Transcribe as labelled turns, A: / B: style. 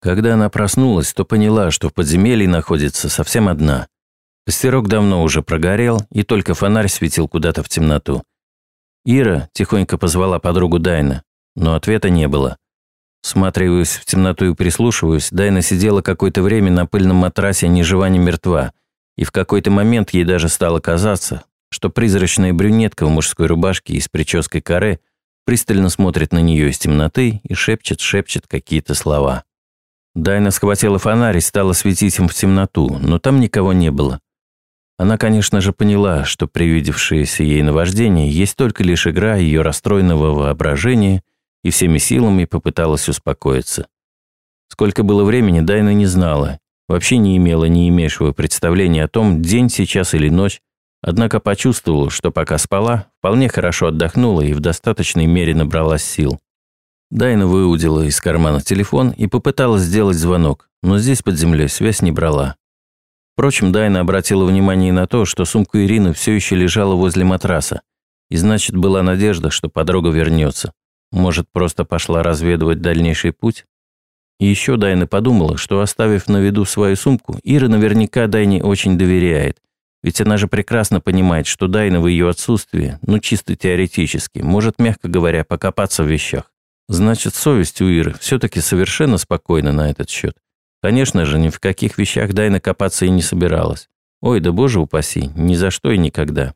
A: Когда она проснулась, то поняла, что в подземелье находится совсем одна. Костерок давно уже прогорел, и только фонарь светил куда-то в темноту. Ира тихонько позвала подругу Дайна, но ответа не было. Всматриваясь в темноту и прислушиваясь, Дайна сидела какое-то время на пыльном матрасе ни жива, ни мертва, и в какой-то момент ей даже стало казаться, что призрачная брюнетка в мужской рубашке и с прической каре пристально смотрит на нее из темноты и шепчет-шепчет какие-то слова. Дайна схватила фонарь и стала светить им в темноту, но там никого не было. Она, конечно же, поняла, что привидевшееся ей наваждение есть только лишь игра ее расстроенного воображения и всеми силами попыталась успокоиться. Сколько было времени, Дайна не знала, вообще не имела ни имейшего представления о том, день сейчас или ночь, однако почувствовала, что пока спала, вполне хорошо отдохнула и в достаточной мере набралась сил. Дайна выудила из кармана телефон и попыталась сделать звонок, но здесь под землей связь не брала. Впрочем, Дайна обратила внимание на то, что сумка Ирины все еще лежала возле матраса, и значит, была надежда, что подруга вернется. Может, просто пошла разведывать дальнейший путь? И еще Дайна подумала, что оставив на виду свою сумку, Ира наверняка Дайне очень доверяет, ведь она же прекрасно понимает, что Дайна в ее отсутствии, ну чисто теоретически, может, мягко говоря, покопаться в вещах. Значит, совесть у Иры все-таки совершенно спокойна на этот счет. Конечно же, ни в каких вещах Дайна копаться и не собиралась. Ой, да боже упаси, ни за что и никогда.